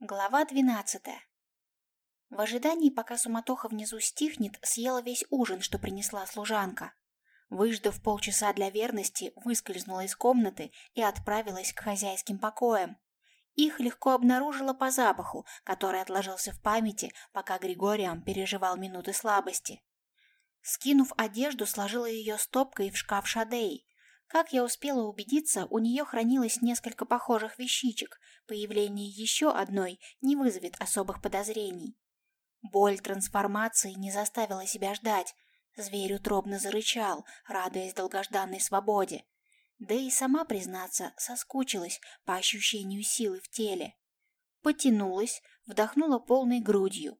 Глава двенадцатая. В ожидании, пока суматоха внизу стихнет, съела весь ужин, что принесла служанка. Выждав полчаса для верности, выскользнула из комнаты и отправилась к хозяйским покоям. Их легко обнаружила по запаху, который отложился в памяти, пока Григориам переживал минуты слабости. Скинув одежду, сложила ее стопкой в шкаф Шадей, как я успела убедиться, у нее хранилось несколько похожих вещичек, появление еще одной не вызовет особых подозрений. Боль трансформации не заставила себя ждать. Зверь утробно зарычал, радуясь долгожданной свободе. Да и сама, признаться, соскучилась по ощущению силы в теле. Потянулась, вдохнула полной грудью.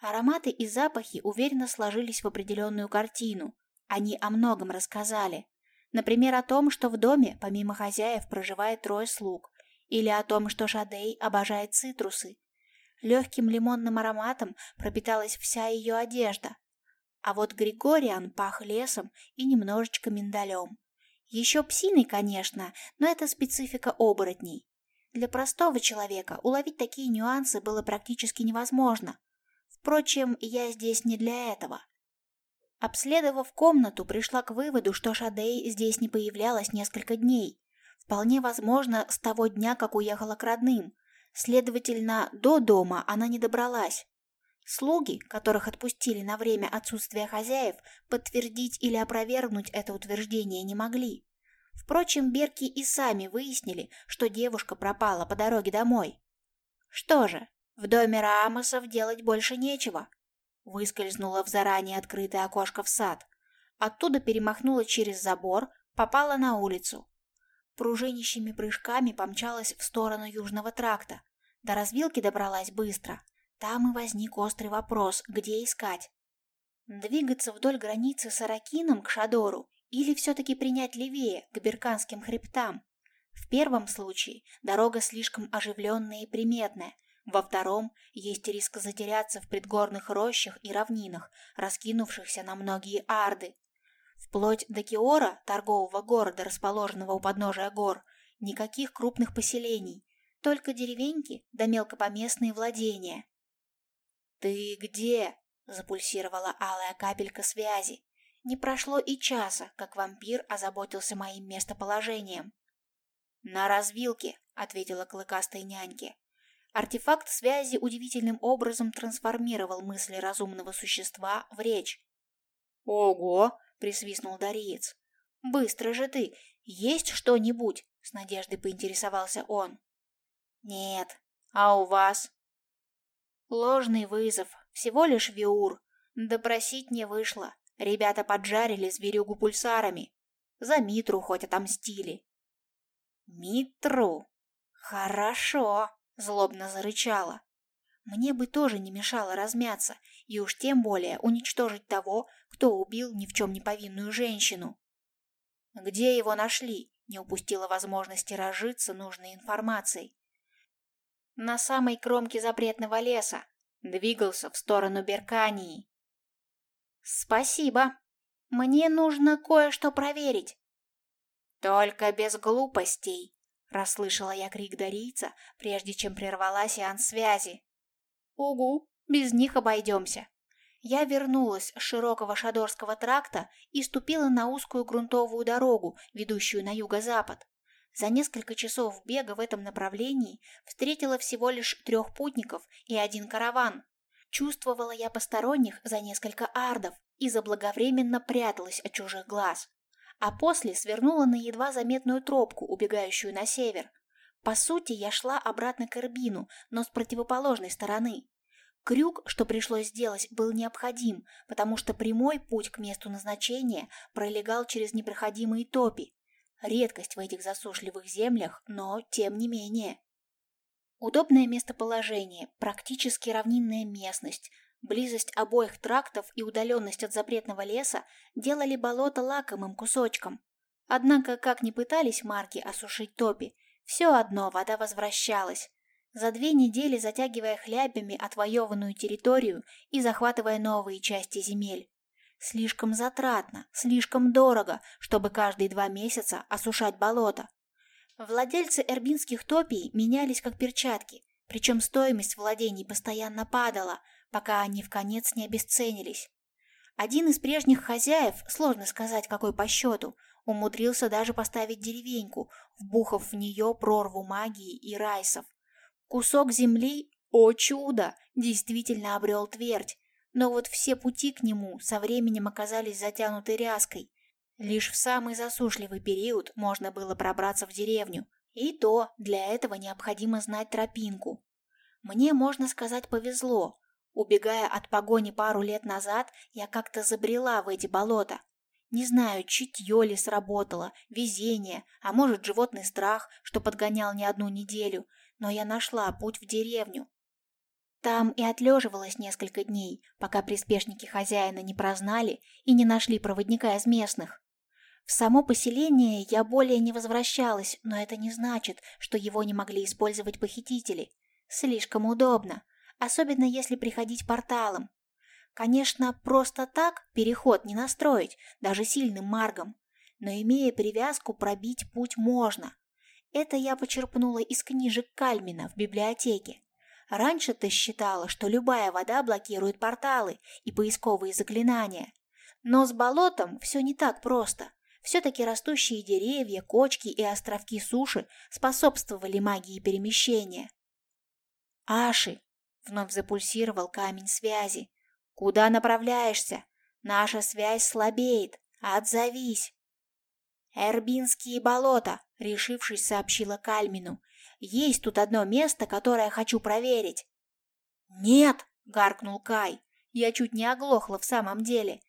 Ароматы и запахи уверенно сложились в определенную картину. Они о многом рассказали. Например, о том, что в доме, помимо хозяев, проживает трое слуг, или о том, что Шадей обожает цитрусы. Легким лимонным ароматом пропиталась вся ее одежда. А вот Григориан пах лесом и немножечко миндалем. Еще псиной, конечно, но это специфика оборотней. Для простого человека уловить такие нюансы было практически невозможно. Впрочем, я здесь не для этого. Обследовав комнату, пришла к выводу, что Шадей здесь не появлялась несколько дней. Вполне возможно, с того дня, как уехала к родным. Следовательно, до дома она не добралась. Слуги, которых отпустили на время отсутствия хозяев, подтвердить или опровергнуть это утверждение не могли. Впрочем, Берки и сами выяснили, что девушка пропала по дороге домой. Что же, в доме Рамосов делать больше нечего. Выскользнула в заранее открытое окошко в сад. Оттуда перемахнула через забор, попала на улицу. Пружинищими прыжками помчалась в сторону южного тракта. До развилки добралась быстро. Там и возник острый вопрос, где искать. Двигаться вдоль границы с Аракином к Шадору или все-таки принять левее, к Берканским хребтам? В первом случае дорога слишком оживленная и приметная, во втором есть риск затеряться в предгорных рощах и равнинах, раскинувшихся на многие арды. Вплоть до Киора, торгового города, расположенного у подножия гор, никаких крупных поселений, только деревеньки да мелкопоместные владения. «Ты где?» – запульсировала алая капелька связи. Не прошло и часа, как вампир озаботился моим местоположением. «На развилке», — ответила клыкастой няньке. Артефакт связи удивительным образом трансформировал мысли разумного существа в речь. «Ого!» — присвистнул Дариец. «Быстро же ты! Есть что-нибудь?» — с надеждой поинтересовался он. «Нет. А у вас?» «Ложный вызов. Всего лишь Виур. Допросить не вышло. Ребята поджарили зверюгу пульсарами. За Митру хоть отомстили». «Митру? Хорошо!» Злобно зарычала. Мне бы тоже не мешало размяться, и уж тем более уничтожить того, кто убил ни в чем не повинную женщину. Где его нашли? Не упустила возможности разжиться нужной информацией. На самой кромке запретного леса. Двигался в сторону Беркании. Спасибо. Мне нужно кое-что проверить. Только без глупостей. Расслышала я крик дарийца, прежде чем прервала сеанс связи. «Угу, без них обойдемся». Я вернулась с широкого Шадорского тракта и ступила на узкую грунтовую дорогу, ведущую на юго-запад. За несколько часов бега в этом направлении встретила всего лишь трех путников и один караван. Чувствовала я посторонних за несколько ардов и заблаговременно пряталась от чужих глаз а после свернула на едва заметную тропку, убегающую на север. По сути, я шла обратно к Эрбину, но с противоположной стороны. Крюк, что пришлось сделать, был необходим, потому что прямой путь к месту назначения пролегал через непроходимые топи. Редкость в этих засушливых землях, но тем не менее. Удобное местоположение, практически равнинная местность, Близость обоих трактов и удаленность от запретного леса делали болото лакомым кусочком. Однако, как ни пытались марки осушить топи, все одно вода возвращалась. За две недели затягивая хлябями отвоеванную территорию и захватывая новые части земель. Слишком затратно, слишком дорого, чтобы каждые два месяца осушать болото. Владельцы эрбинских топий менялись как перчатки, причем стоимость владений постоянно падала, пока они в конец не обесценились. Один из прежних хозяев, сложно сказать какой по счету, умудрился даже поставить деревеньку, вбухав в нее прорву магии и райсов. Кусок земли, о чудо, действительно обрел твердь, но вот все пути к нему со временем оказались затянуты ряской. Лишь в самый засушливый период можно было пробраться в деревню, и то для этого необходимо знать тропинку. Мне, можно сказать, повезло. Убегая от погони пару лет назад, я как-то забрела в эти болота. Не знаю, чутье ли сработало, везение, а может животный страх, что подгонял не одну неделю, но я нашла путь в деревню. Там и отлеживалась несколько дней, пока приспешники хозяина не прознали и не нашли проводника из местных. В само поселение я более не возвращалась, но это не значит, что его не могли использовать похитители. Слишком удобно, особенно если приходить порталом. Конечно, просто так переход не настроить, даже сильным маргом, но имея привязку пробить путь можно. Это я почерпнула из книжек Кальмина в библиотеке. Раньше ты считала, что любая вода блокирует порталы и поисковые заклинания. Но с болотом все не так просто. Все-таки растущие деревья, кочки и островки суши способствовали магии перемещения. «Аши!» — вновь запульсировал камень связи. «Куда направляешься? Наша связь слабеет. Отзовись!» «Эрбинские болота!» — решившись, сообщила Кальмину. «Есть тут одно место, которое хочу проверить». «Нет!» — гаркнул Кай. Я чуть не оглохла в самом деле.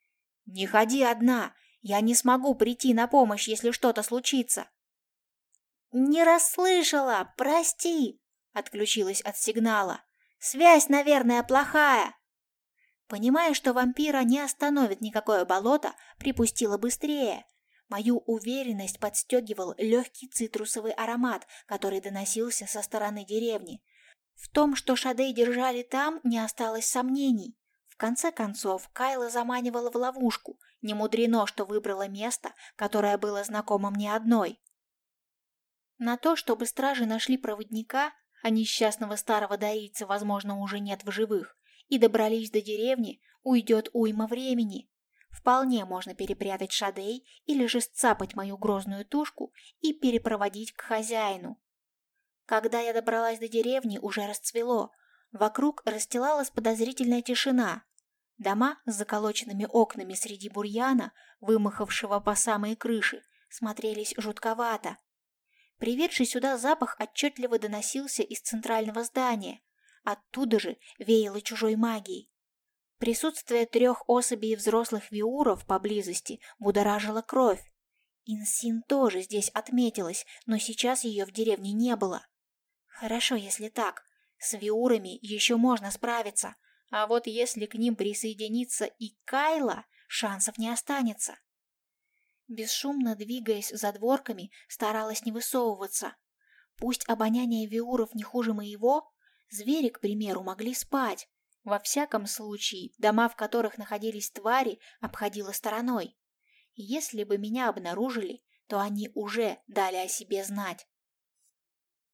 «Не ходи одна! Я не смогу прийти на помощь, если что-то случится. Не расслышала, прости, отключилась от сигнала. Связь, наверное, плохая. Понимая, что вампира не остановит никакое болото, припустила быстрее. Мою уверенность подстегивал легкий цитрусовый аромат, который доносился со стороны деревни. В том, что Шадей держали там, не осталось сомнений. В конце концов, Кайла заманивала в ловушку. Не мудрено, что выбрала место, которое было знакомо мне одной. На то, чтобы стражи нашли проводника, а несчастного старого доийца, возможно, уже нет в живых, и добрались до деревни, уйдет уйма времени. Вполне можно перепрятать Шадей или же сцапать мою грозную тушку и перепроводить к хозяину. Когда я добралась до деревни, уже расцвело, Вокруг расстилалась подозрительная тишина. Дома с заколоченными окнами среди бурьяна, вымахавшего по самые крыши, смотрелись жутковато. Приведший сюда запах отчетливо доносился из центрального здания. Оттуда же веяло чужой магией. Присутствие трех особей взрослых виуров поблизости будоражило кровь. Инсин тоже здесь отметилась, но сейчас ее в деревне не было. Хорошо, если так. С виурами еще можно справиться, а вот если к ним присоединится и Кайла, шансов не останется. Бесшумно двигаясь за дворками, старалась не высовываться. Пусть обоняние виуров не хуже моего, звери, к примеру, могли спать. Во всяком случае, дома, в которых находились твари, обходила стороной. Если бы меня обнаружили, то они уже дали о себе знать.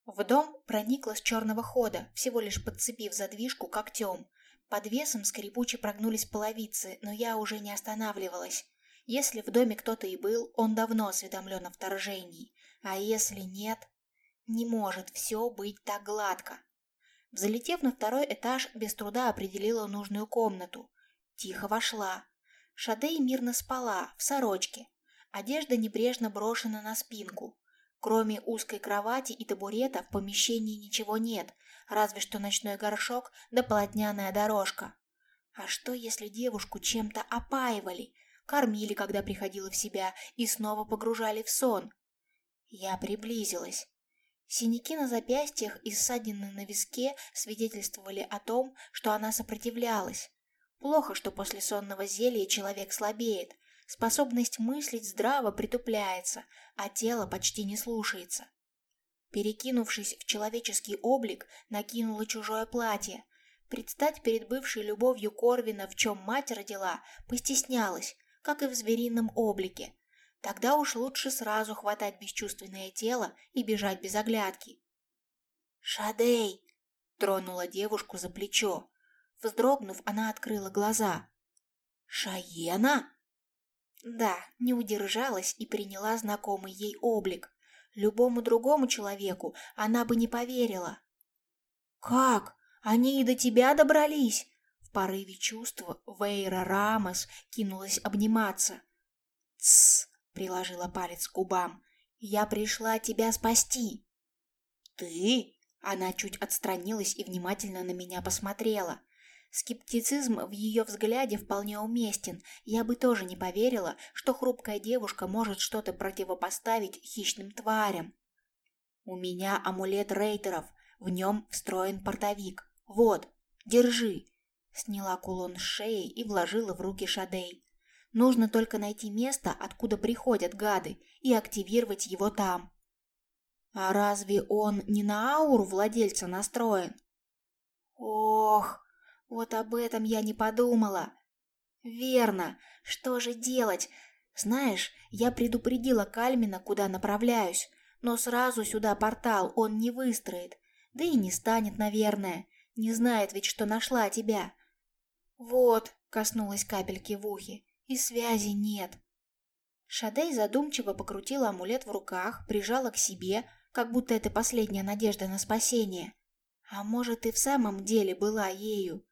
В дом проникла с черного хода, всего лишь подцепив задвижку когтем. Под весом скрипуче прогнулись половицы, но я уже не останавливалась. Если в доме кто-то и был, он давно осведомлен о вторжении. А если нет, не может все быть так гладко. Взлетев на второй этаж, без труда определила нужную комнату. Тихо вошла. Шадей мирно спала, в сорочке. Одежда небрежно брошена на спинку. Кроме узкой кровати и табурета в помещении ничего нет, разве что ночной горшок да полотняная дорожка. А что, если девушку чем-то опаивали, кормили, когда приходила в себя, и снова погружали в сон? Я приблизилась. Синяки на запястьях и ссадины на виске свидетельствовали о том, что она сопротивлялась. Плохо, что после сонного зелья человек слабеет, Способность мыслить здраво притупляется, а тело почти не слушается. Перекинувшись в человеческий облик, накинула чужое платье. Предстать перед бывшей любовью Корвина, в чем мать родила, постеснялась, как и в зверином облике. Тогда уж лучше сразу хватать бесчувственное тело и бежать без оглядки. «Шадей!» Тронула девушку за плечо. Вздрогнув, она открыла глаза. «Шаена?» Да, не удержалась и приняла знакомый ей облик. Любому другому человеку она бы не поверила. «Как? Они и до тебя добрались?» В порыве чувства Вейра Рамос кинулась обниматься. «Тссс!» — приложила палец к губам. «Я пришла тебя спасти!» «Ты?» Она чуть отстранилась и внимательно на меня посмотрела. Скептицизм в ее взгляде вполне уместен. Я бы тоже не поверила, что хрупкая девушка может что-то противопоставить хищным тварям. У меня амулет рейтеров, в нем встроен портовик. Вот, держи. Сняла кулон с шеи и вложила в руки Шадей. Нужно только найти место, откуда приходят гады, и активировать его там. А разве он не на ауру владельца настроен? Ох, вот об этом я не подумала. Верно. Что же делать? Знаешь, я предупредила Кальмина, куда направляюсь, но сразу сюда портал он не выстроит. Да и не станет, наверное. Не знает ведь, что нашла тебя. Вот, коснулась капельки в ухе, и связи нет. Шадей задумчиво покрутила амулет в руках, прижала к себе, как будто это последняя надежда на спасение. А может, и в самом деле была ею.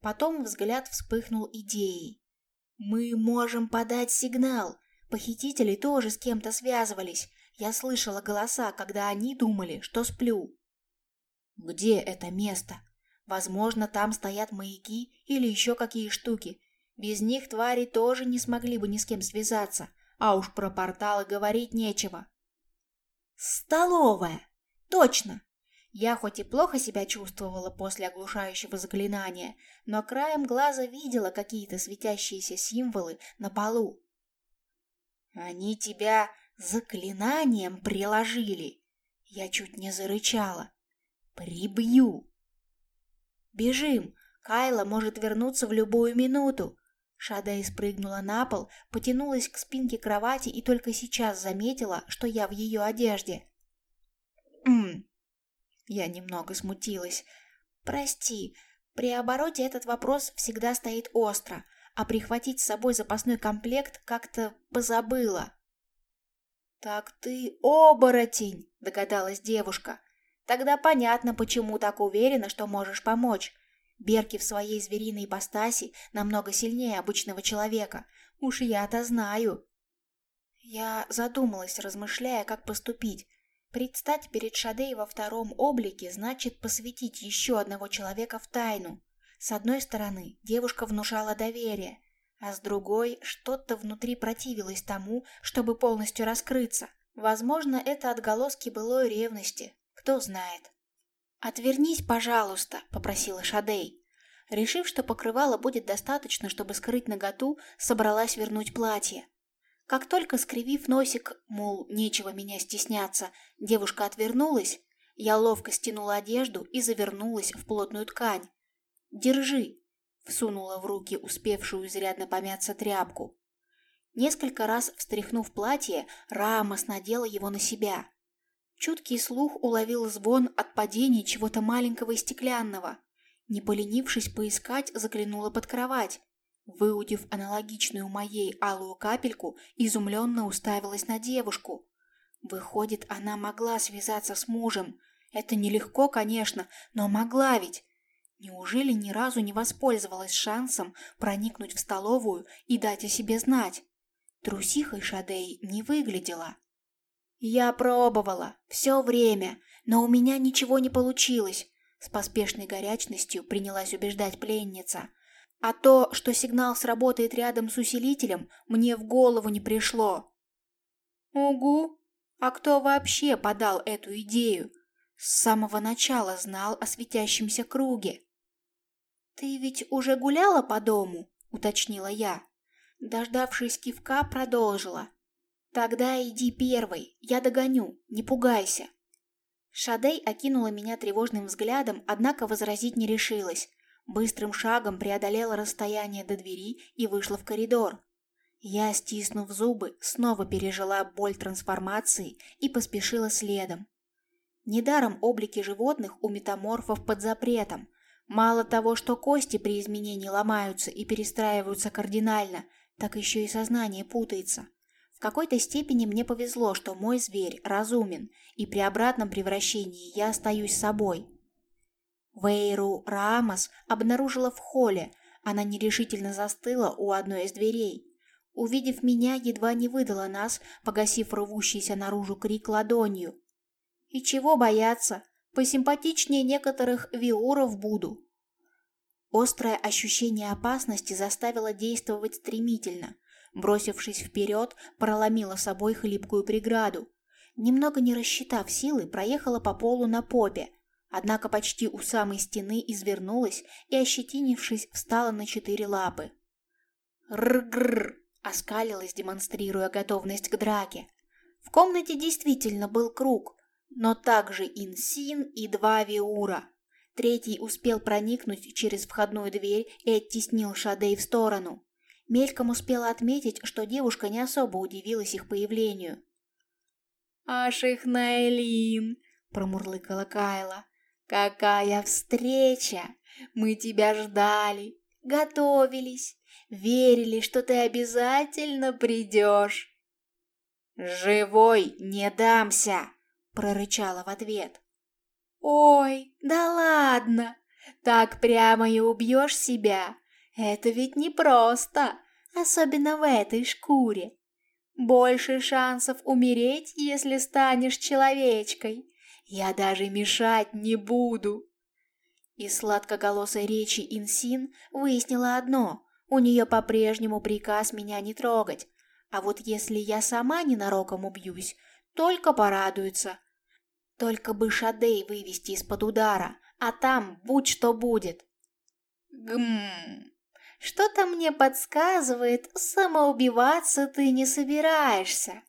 Потом взгляд вспыхнул идеей. «Мы можем подать сигнал. Похитители тоже с кем-то связывались. Я слышала голоса, когда они думали, что сплю». «Где это место? Возможно, там стоят маяки или еще какие штуки. Без них твари тоже не смогли бы ни с кем связаться, а уж про порталы говорить нечего». «Столовая! Точно! Я хоть и плохо себя чувствовала после оглушающего заклинания, но краем глаза видела какие-то светящиеся символы на полу. «Они тебя заклинанием приложили!» Я чуть не зарычала. «Прибью!» «Бежим! Кайла может вернуться в любую минуту!» Шадей спрыгнула на пол, потянулась к спинке кровати и только сейчас заметила, что я в ее одежде. «Ммм, я немного смутилась. «Прости, при обороте этот вопрос всегда стоит остро, а прихватить с собой запасной комплект как-то позабыла». «Так ты оборотень!» – догадалась девушка. «Тогда понятно, почему так уверена, что можешь помочь. Берки в своей звериной ипостаси намного сильнее обычного человека. Уж я-то знаю». Я задумалась, размышляя, как поступить. Предстать перед Шадей во втором облике значит посвятить еще одного человека в тайну. С одной стороны, девушка внушала доверие, а с другой, что-то внутри противилось тому, чтобы полностью раскрыться. Возможно, это отголоски былой ревности, кто знает. «Отвернись, пожалуйста», — попросила Шадей. Решив, что покрывала будет достаточно, чтобы скрыть наготу, собралась вернуть платье. Как только скривив носик, мол, нечего меня стесняться, девушка отвернулась, я ловко стянула одежду и завернулась в плотную ткань. «Держи!» — всунула в руки успевшую изрядно помяться тряпку. Несколько раз встряхнув платье, Рамос надела его на себя. Чуткий слух уловил звон от падения чего-то маленького и стеклянного. Не поленившись поискать, заглянула под кровать. Выудив аналогичную моей алую капельку, изумленно уставилась на девушку. Выходит, она могла связаться с мужем. Это нелегко, конечно, но могла ведь. Неужели ни разу не воспользовалась шансом проникнуть в столовую и дать о себе знать? Трусихой Шадей не выглядела. Я пробовала, все время, но у меня ничего не получилось. С поспешной горячностью принялась убеждать пленница – а то, что сигнал сработает рядом с усилителем, мне в голову не пришло. Угу. А кто вообще подал эту идею? С самого начала знал о светящемся круге. Ты ведь уже гуляла по дому, уточнила я. Дождавшись кивка, продолжила. Тогда иди первой, я догоню, не пугайся. Шадей окинула меня тревожным взглядом, однако возразить не решилась. Быстрым шагом преодолела расстояние до двери и вышла в коридор. Я, стиснув зубы, снова пережила боль трансформации и поспешила следом. Недаром облики животных у метаморфов под запретом. Мало того, что кости при изменении ломаются и перестраиваются кардинально, так еще и сознание путается. В какой-то степени мне повезло, что мой зверь разумен, и при обратном превращении я остаюсь собой. Вейру Рамос обнаружила в холле, она нерешительно застыла у одной из дверей. Увидев меня, едва не выдала нас, погасив рвущийся наружу крик ладонью. И чего бояться? Посимпатичнее некоторых виуров буду. Острое ощущение опасности заставило действовать стремительно. Бросившись вперед, проломила собой хлипкую преграду. Немного не рассчитав силы, проехала по полу на попе, однако почти у самой стены извернулась и, ощетинившись, встала на четыре лапы. «Ргррр!» — оскалилась, демонстрируя готовность к драке. В комнате действительно был круг, но также Инсин и два Виура. Третий успел проникнуть через входную дверь и оттеснил Шадей в сторону. Мельком успела отметить, что девушка не особо удивилась их появлению. «Аж их Найлин!» – промурлыкала Кайла. «Какая встреча! Мы тебя ждали, готовились, верили, что ты обязательно придешь!» «Живой не дамся!» прорычала в ответ. «Ой, да ладно! Так прямо и убьешь себя! Это ведь непросто, особенно в этой шкуре. Больше шансов умереть, если станешь человечкой. Я даже мешать не буду!» Из сладкоголосой речи Инсин выяснила одно – у нее по-прежнему приказ меня не трогать. А вот если я сама ненароком убьюсь, только порадуется. Только бы Шадей вывести из-под удара, а там будь что будет. Гм, что-то мне подсказывает, самоубиваться ты не собираешься.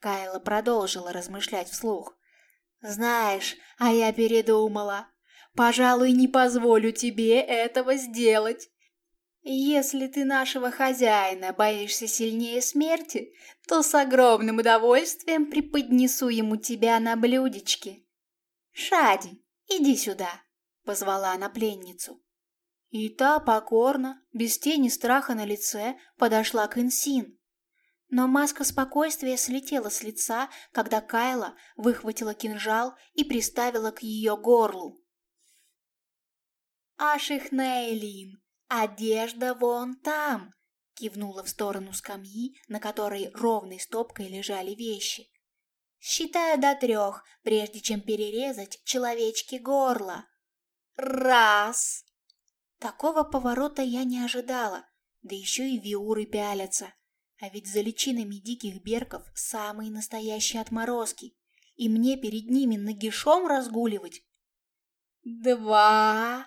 Кайла продолжила размышлять вслух. Знаешь, а я передумала. Пожалуй, не позволю тебе этого сделать. Если ты нашего хозяина боишься сильнее смерти, то с огромным удовольствием преподнесу ему тебя на блюдечке. Шади, иди сюда, позвала она пленницу. И та покорно, без тени страха на лице, подошла к Инсин. Но маска спокойствия слетела с лица, когда Кайла выхватила кинжал и приставила к ее горлу. «Аших Нейлин, «Одежда вон там!» — кивнула в сторону скамьи, на которой ровной стопкой лежали вещи. «Считаю до трех, прежде чем перерезать человечки горло. Раз!» Такого поворота я не ожидала, да еще и виуры пялятся. А ведь за личинами диких берков самые настоящие отморозки, и мне перед ними нагишом разгуливать. «Два!»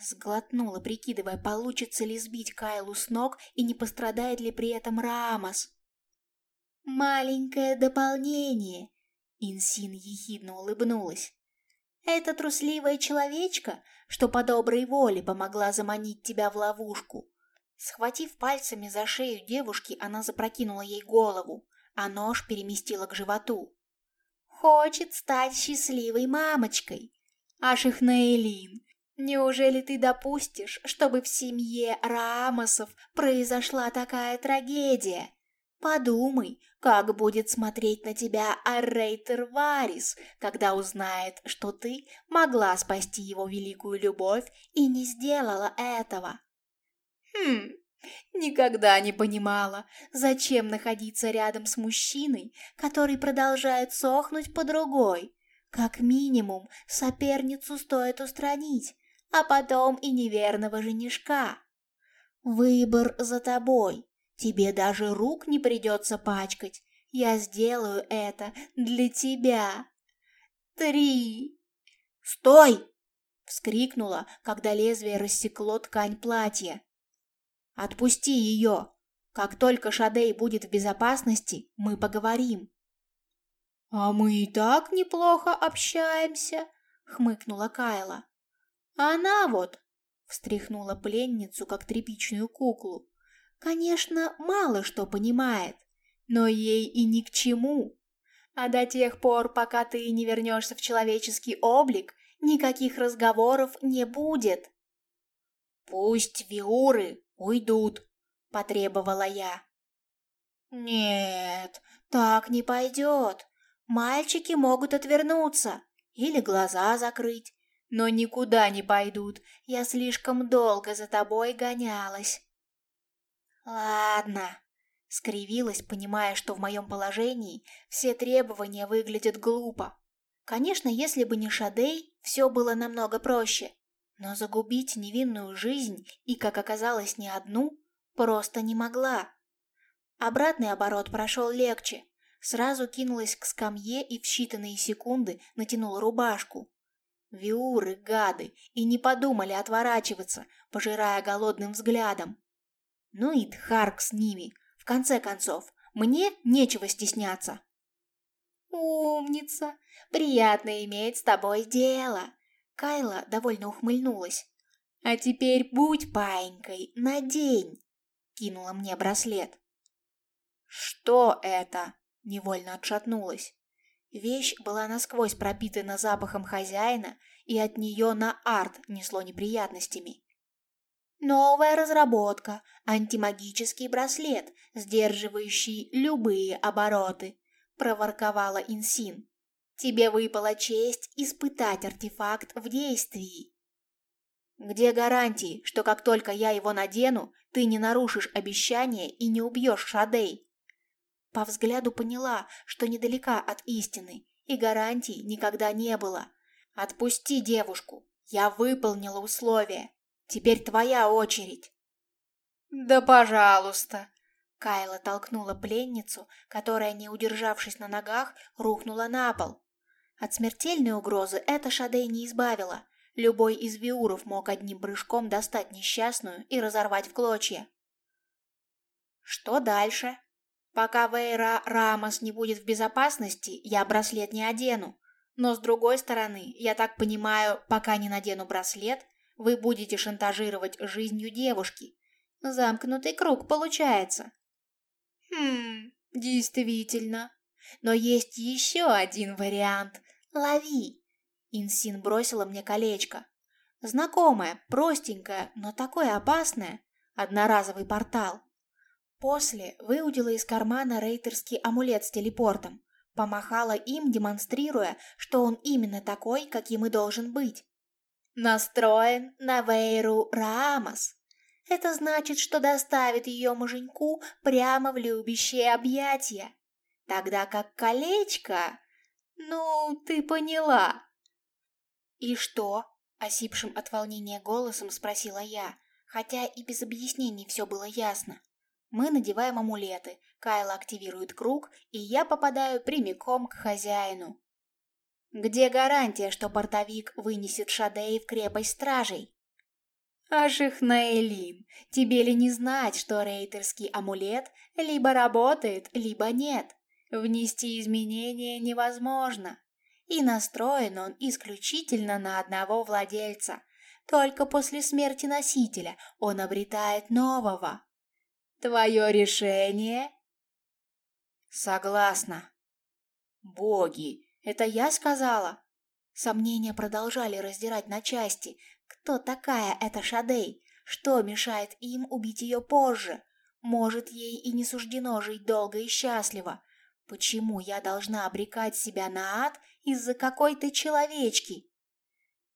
Сглотнула, прикидывая, получится ли сбить Кайлу с ног и не пострадает ли при этом Рамос. «Маленькое дополнение!» Инсин ехидно улыбнулась. «Это трусливая человечка, что по доброй воле помогла заманить тебя в ловушку». Схватив пальцами за шею девушки, она запрокинула ей голову, а нож переместила к животу. «Хочет стать счастливой мамочкой. Аж их Наэлин, Неужели ты допустишь, чтобы в семье Рамосов произошла такая трагедия? Подумай, как будет смотреть на тебя Аррейтер Варис, когда узнает, что ты могла спасти его великую любовь и не сделала этого. Хм, никогда не понимала, зачем находиться рядом с мужчиной, который продолжает сохнуть по другой. Как минимум, соперницу стоит устранить, а потом и неверного женишка. Выбор за тобой. Тебе даже рук не придется пачкать. Я сделаю это для тебя. Три. Стой! Вскрикнула, когда лезвие рассекло ткань платья. Отпусти ее. Как только Шадей будет в безопасности, мы поговорим. А мы и так неплохо общаемся, хмыкнула Кайла. Она вот, встряхнула пленницу, как тряпичную куклу. Конечно, мало что понимает, но ей и ни к чему. А до тех пор, пока ты не вернешься в человеческий облик, никаких разговоров не будет. Пусть виуры уйдут, потребовала я. Нет, так не пойдет. Мальчики могут отвернуться или глаза закрыть, но никуда не пойдут. Я слишком долго за тобой гонялась. Ладно, скривилась, понимая, что в моем положении все требования выглядят глупо. Конечно, если бы не Шадей, все было намного проще. Но загубить невинную жизнь, и, как оказалось, не одну, просто не могла. Обратный оборот прошел легче. Сразу кинулась к скамье и в считанные секунды натянула рубашку. Виуры, гады, и не подумали отворачиваться, пожирая голодным взглядом. Ну и Дхарк с ними. В конце концов, мне нечего стесняться. «Умница! Приятно иметь с тобой дело!» Кайла довольно ухмыльнулась. «А теперь будь паинькой, надень!» Кинула мне браслет. «Что это?» — невольно отшатнулась. Вещь была насквозь пропитана запахом хозяина, и от нее на арт несло неприятностями. Новая разработка – антимагический браслет, сдерживающий любые обороты, проворковала Инсин. Тебе выпала честь испытать артефакт в действии. Где гарантии, что как только я его надену, ты не нарушишь обещание и не убьешь Шадей? По взгляду поняла, что недалека от истины, и гарантий никогда не было. Отпусти девушку, я выполнила условия. Теперь твоя очередь. Да пожалуйста. Кайла толкнула пленницу, которая, не удержавшись на ногах, рухнула на пол. От смертельной угрозы это Шадей не избавила. Любой из виуров мог одним прыжком достать несчастную и разорвать в клочья. Что дальше? Пока Вейра Рамос не будет в безопасности, я браслет не одену. Но с другой стороны, я так понимаю, пока не надену браслет, вы будете шантажировать жизнью девушки. Замкнутый круг получается. Хм, действительно. Но есть еще один вариант. Лови. Инсин бросила мне колечко. Знакомое, простенькое, но такое опасное. Одноразовый портал. После выудила из кармана рейтерский амулет с телепортом. Помахала им, демонстрируя, что он именно такой, каким и должен быть настроен на Вейру Рамос. Это значит, что доставит ее муженьку прямо в любящее объятия. Тогда как колечко... Ну, ты поняла. И что? Осипшим от волнения голосом спросила я, хотя и без объяснений все было ясно. Мы надеваем амулеты, Кайла активирует круг, и я попадаю прямиком к хозяину. Где гарантия, что портовик вынесет Шадей в крепость стражей? Аших Наэлин, тебе ли не знать, что рейтерский амулет либо работает, либо нет? Внести изменения невозможно. И настроен он исключительно на одного владельца. Только после смерти носителя он обретает нового. Твое решение? Согласна. Боги, это я сказала? Сомнения продолжали раздирать на части. Кто такая эта Шадей? Что мешает им убить ее позже? Может, ей и не суждено жить долго и счастливо. Почему я должна обрекать себя на ад из-за какой-то человечки?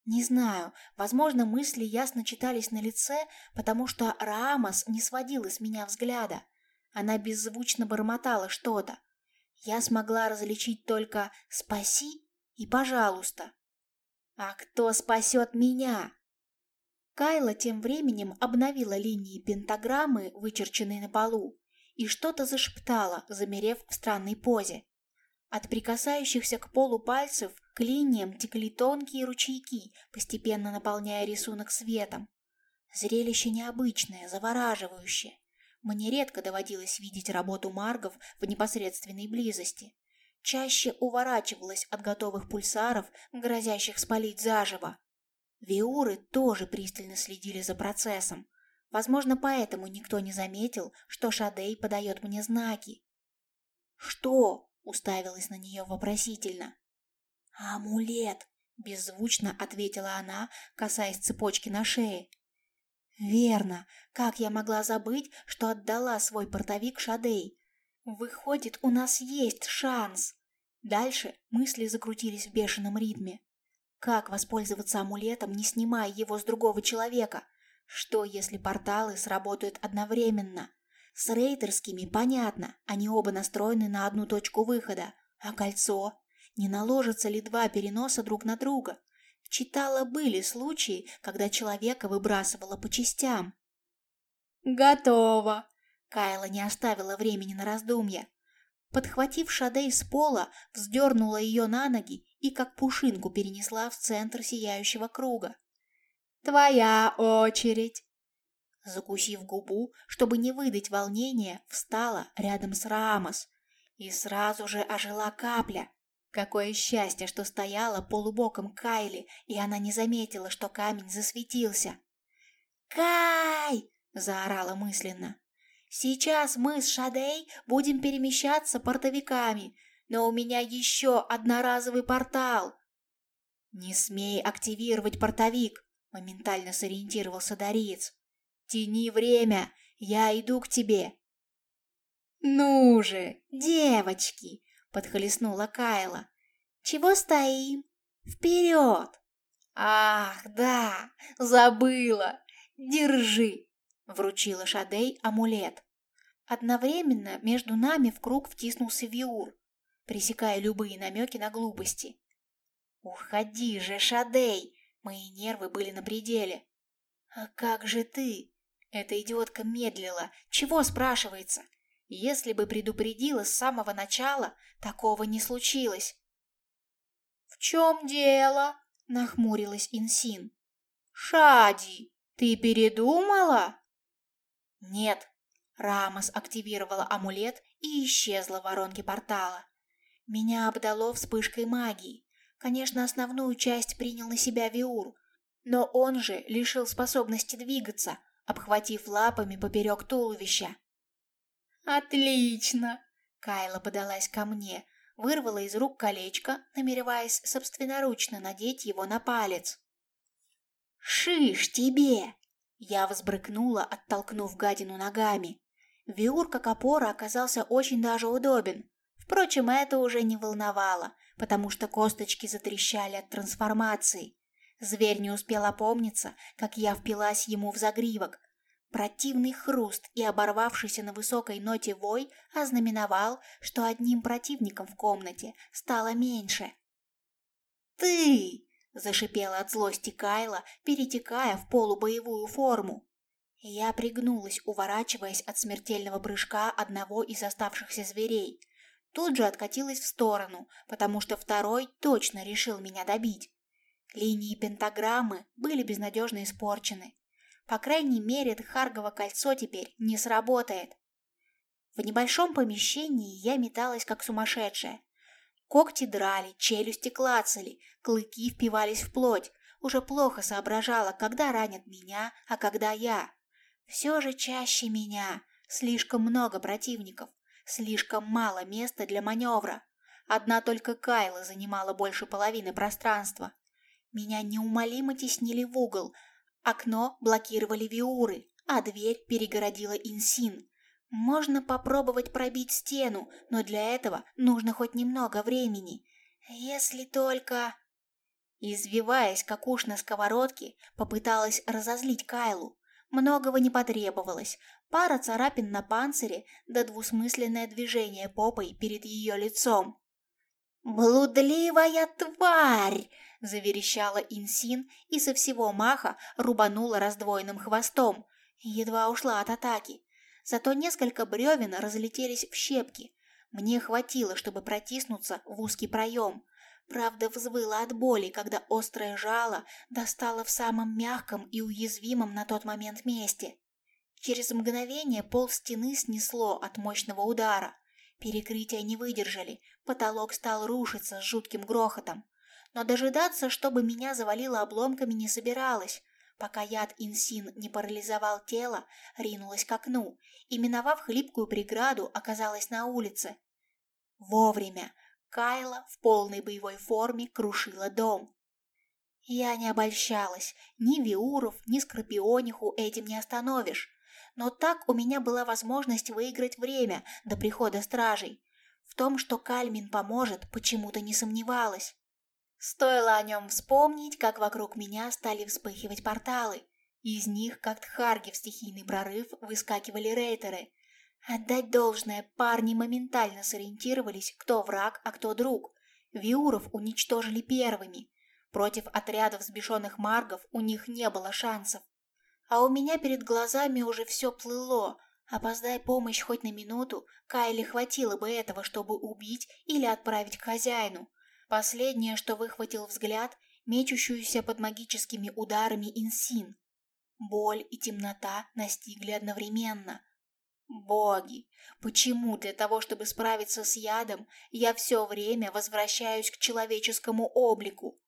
Не знаю, возможно, мысли ясно читались на лице, потому что Раамос не сводила с меня взгляда. Она беззвучно бормотала что-то. Я смогла различить только «спаси» и «пожалуйста». А кто спасет меня? Кайла тем временем обновила линии пентаграммы, вычерченные на полу, и что-то зашептала, замерев в странной позе. От прикасающихся к полу пальцев к линиям текли тонкие ручейки, постепенно наполняя рисунок светом. Зрелище необычное, завораживающее. Мне редко доводилось видеть работу маргов в непосредственной близости. Чаще уворачивалась от готовых пульсаров, грозящих спалить заживо. Виуры тоже пристально следили за процессом. Возможно, поэтому никто не заметил, что Шадей подает мне знаки. «Что?» уставилась на нее вопросительно. «Амулет!» — беззвучно ответила она, касаясь цепочки на шее. «Верно. Как я могла забыть, что отдала свой портовик Шадей? Выходит, у нас есть шанс!» Дальше мысли закрутились в бешеном ритме. Как воспользоваться амулетом, не снимая его с другого человека? Что, если порталы сработают одновременно? С рейдерскими понятно, они оба настроены на одну точку выхода. А кольцо? Не наложатся ли два переноса друг на друга? Читала, были случаи, когда человека выбрасывало по частям. «Готово!» Кайла не оставила времени на раздумья. Подхватив Шадей с пола, вздернула ее на ноги и как пушинку перенесла в центр сияющего круга. «Твоя очередь!» Закусив губу, чтобы не выдать волнения, встала рядом с Рамос и сразу же ожила капля. Какое счастье, что стояла полубоком Кайли, и она не заметила, что камень засветился. «Кай!» – заорала мысленно. Сейчас мы с Шадей будем перемещаться портовиками, но у меня еще одноразовый портал. Не смей активировать портовик, моментально сориентировался Дариец. Тяни время, я иду к тебе. Ну же, девочки, подхлестнула Кайла. Чего стоим? Вперед! Ах, да, забыла. Держи. Вручила Шадей амулет. Одновременно между нами в круг втиснулся Виур, пресекая любые намеки на глупости. «Уходи же, Шадей!» Мои нервы были на пределе. «А как же ты?» Эта идиотка медлила. Чего спрашивается? Если бы предупредила с самого начала, такого не случилось. «В чем дело?» — нахмурилась Инсин. «Шади, ты передумала?» «Нет». Рамос активировала амулет и исчезла в воронке портала. Меня обдало вспышкой магии. Конечно, основную часть принял на себя Виур, но он же лишил способности двигаться, обхватив лапами поперек туловища. «Отлично!» Кайла подалась ко мне, вырвала из рук колечко, намереваясь собственноручно надеть его на палец. «Шиш тебе!» Я взбрыкнула, оттолкнув гадину ногами. Виур как опора оказался очень даже удобен. Впрочем, это уже не волновало, потому что косточки затрещали от трансформации. Зверь не успел опомниться, как я впилась ему в загривок. Противный хруст и оборвавшийся на высокой ноте вой ознаменовал, что одним противником в комнате стало меньше. «Ты!» Зашипела от злости Кайла, перетекая в полубоевую форму. Я пригнулась, уворачиваясь от смертельного прыжка одного из оставшихся зверей. Тут же откатилась в сторону, потому что второй точно решил меня добить. Линии пентаграммы были безнадежно испорчены. По крайней мере, Дхаргово кольцо теперь не сработает. В небольшом помещении я металась как сумасшедшая. Когти драли, челюсти клацали, клыки впивались в плоть. Уже плохо соображала, когда ранят меня, а когда я. Все же чаще меня. Слишком много противников. Слишком мало места для маневра. Одна только Кайла занимала больше половины пространства. Меня неумолимо теснили в угол. Окно блокировали виуры, а дверь перегородила инсин. Можно попробовать пробить стену, но для этого нужно хоть немного времени. Если только... Извиваясь, как уж на сковородке, попыталась разозлить Кайлу. Многого не потребовалось. Пара царапин на панцире, да двусмысленное движение попой перед ее лицом. «Блудливая тварь!» – заверещала Инсин и со всего маха рубанула раздвоенным хвостом. Едва ушла от атаки. Зато несколько бревен разлетелись в щепки. Мне хватило, чтобы протиснуться в узкий проем. Правда, взвыла от боли, когда острое жало достало в самом мягком и уязвимом на тот момент месте. Через мгновение пол стены снесло от мощного удара. Перекрытия не выдержали, потолок стал рушиться с жутким грохотом. Но дожидаться, чтобы меня завалило обломками, не собиралась. Пока яд инсин не парализовал тело, ринулась к окну и, миновав хлипкую преграду, оказалась на улице. Вовремя. Кайла в полной боевой форме крушила дом. Я не обольщалась. Ни Виуров, ни Скорпиониху этим не остановишь. Но так у меня была возможность выиграть время до прихода стражей. В том, что Кальмин поможет, почему-то не сомневалась. Стоило о нем вспомнить, как вокруг меня стали вспыхивать порталы. Из них, как тхарги в стихийный прорыв, выскакивали рейтеры. Отдать должное, парни моментально сориентировались, кто враг, а кто друг. Виуров уничтожили первыми. Против отрядов сбешенных маргов у них не было шансов. А у меня перед глазами уже все плыло. Опоздай помощь хоть на минуту, Кайле хватило бы этого, чтобы убить или отправить к хозяину. Последнее, что выхватил взгляд, мечущуюся под магическими ударами Инсин. Боль и темнота настигли одновременно. Боги, почему для того, чтобы справиться с ядом, я все время возвращаюсь к человеческому облику?